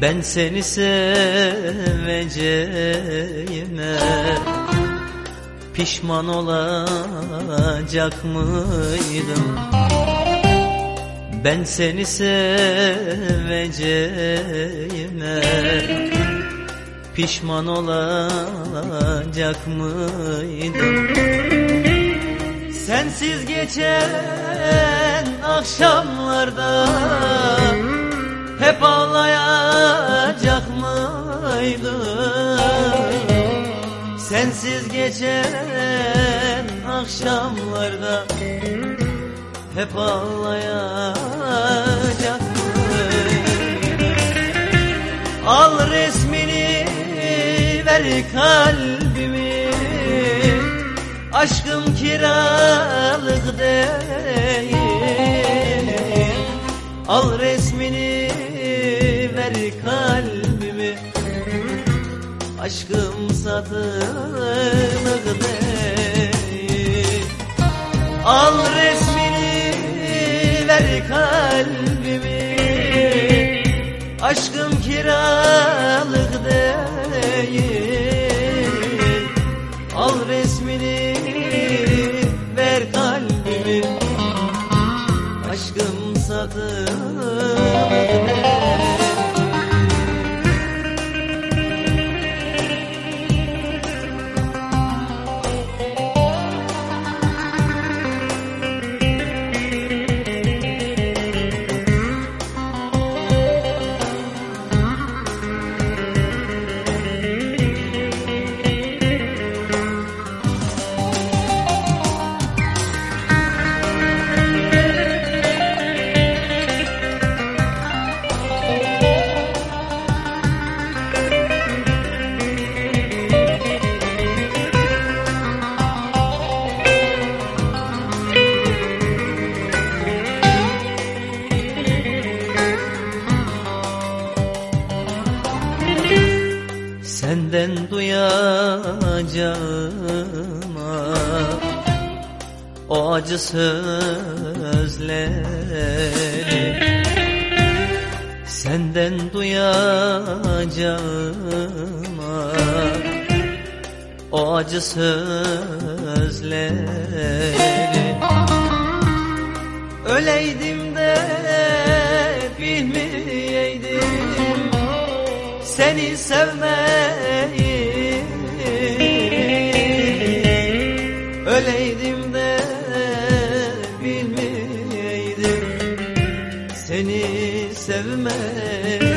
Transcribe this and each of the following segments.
Ben seni seveceğime Pişman olacak mıydım? Ben seni seveceğime Pişman olacak mıydım? Sensiz geçen akşamlarda hep ağlayacak mıydım Sensiz geçen akşamlarda Hep ağlayacak mıydım Al resmini ver kalbimi. Aşkım kiralık değil. Al resmini Aşkım satılık değil. Al resmini ver kalbimi. Aşkım kiralık Senden duyacağıma O acı sözleri Senden duyacağıma O acı sözleri Öleydim de bilmeyeydim seni sevmeyi. Öleydim de bilmeyeydim seni sevmeyi.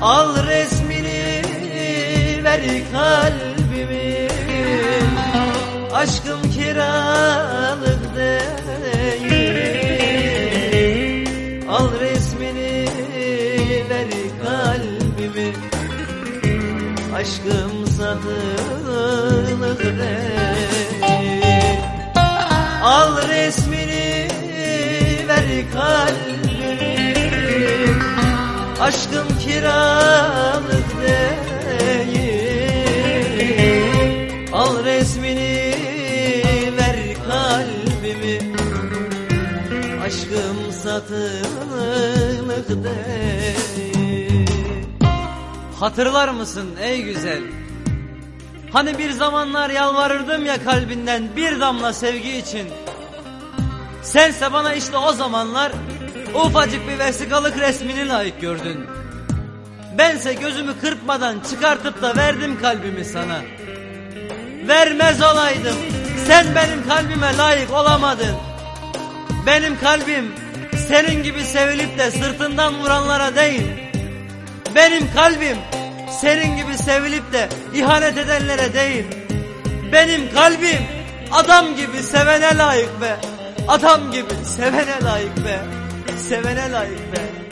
Al resmini ver kalbimi kalbimi Aşkım satılık değil Al resmini ver kalbimi Aşkım kiralık değil. Al resmini ver kalbimi Aşkım satılık değil Hatırlar mısın ey güzel Hani bir zamanlar yalvarırdım ya kalbinden bir damla sevgi için Sense bana işte o zamanlar ufacık bir vesikalık resmini layık gördün Bense gözümü kırpmadan çıkartıp da verdim kalbimi sana vermez olaydım. Sen benim kalbime layık olamadın. Benim kalbim senin gibi sevilip de sırtından vuranlara değil. Benim kalbim senin gibi sevilip de ihanet edenlere değil. Benim kalbim adam gibi sevene layık be. Adam gibi sevene layık be. Sevene layık be.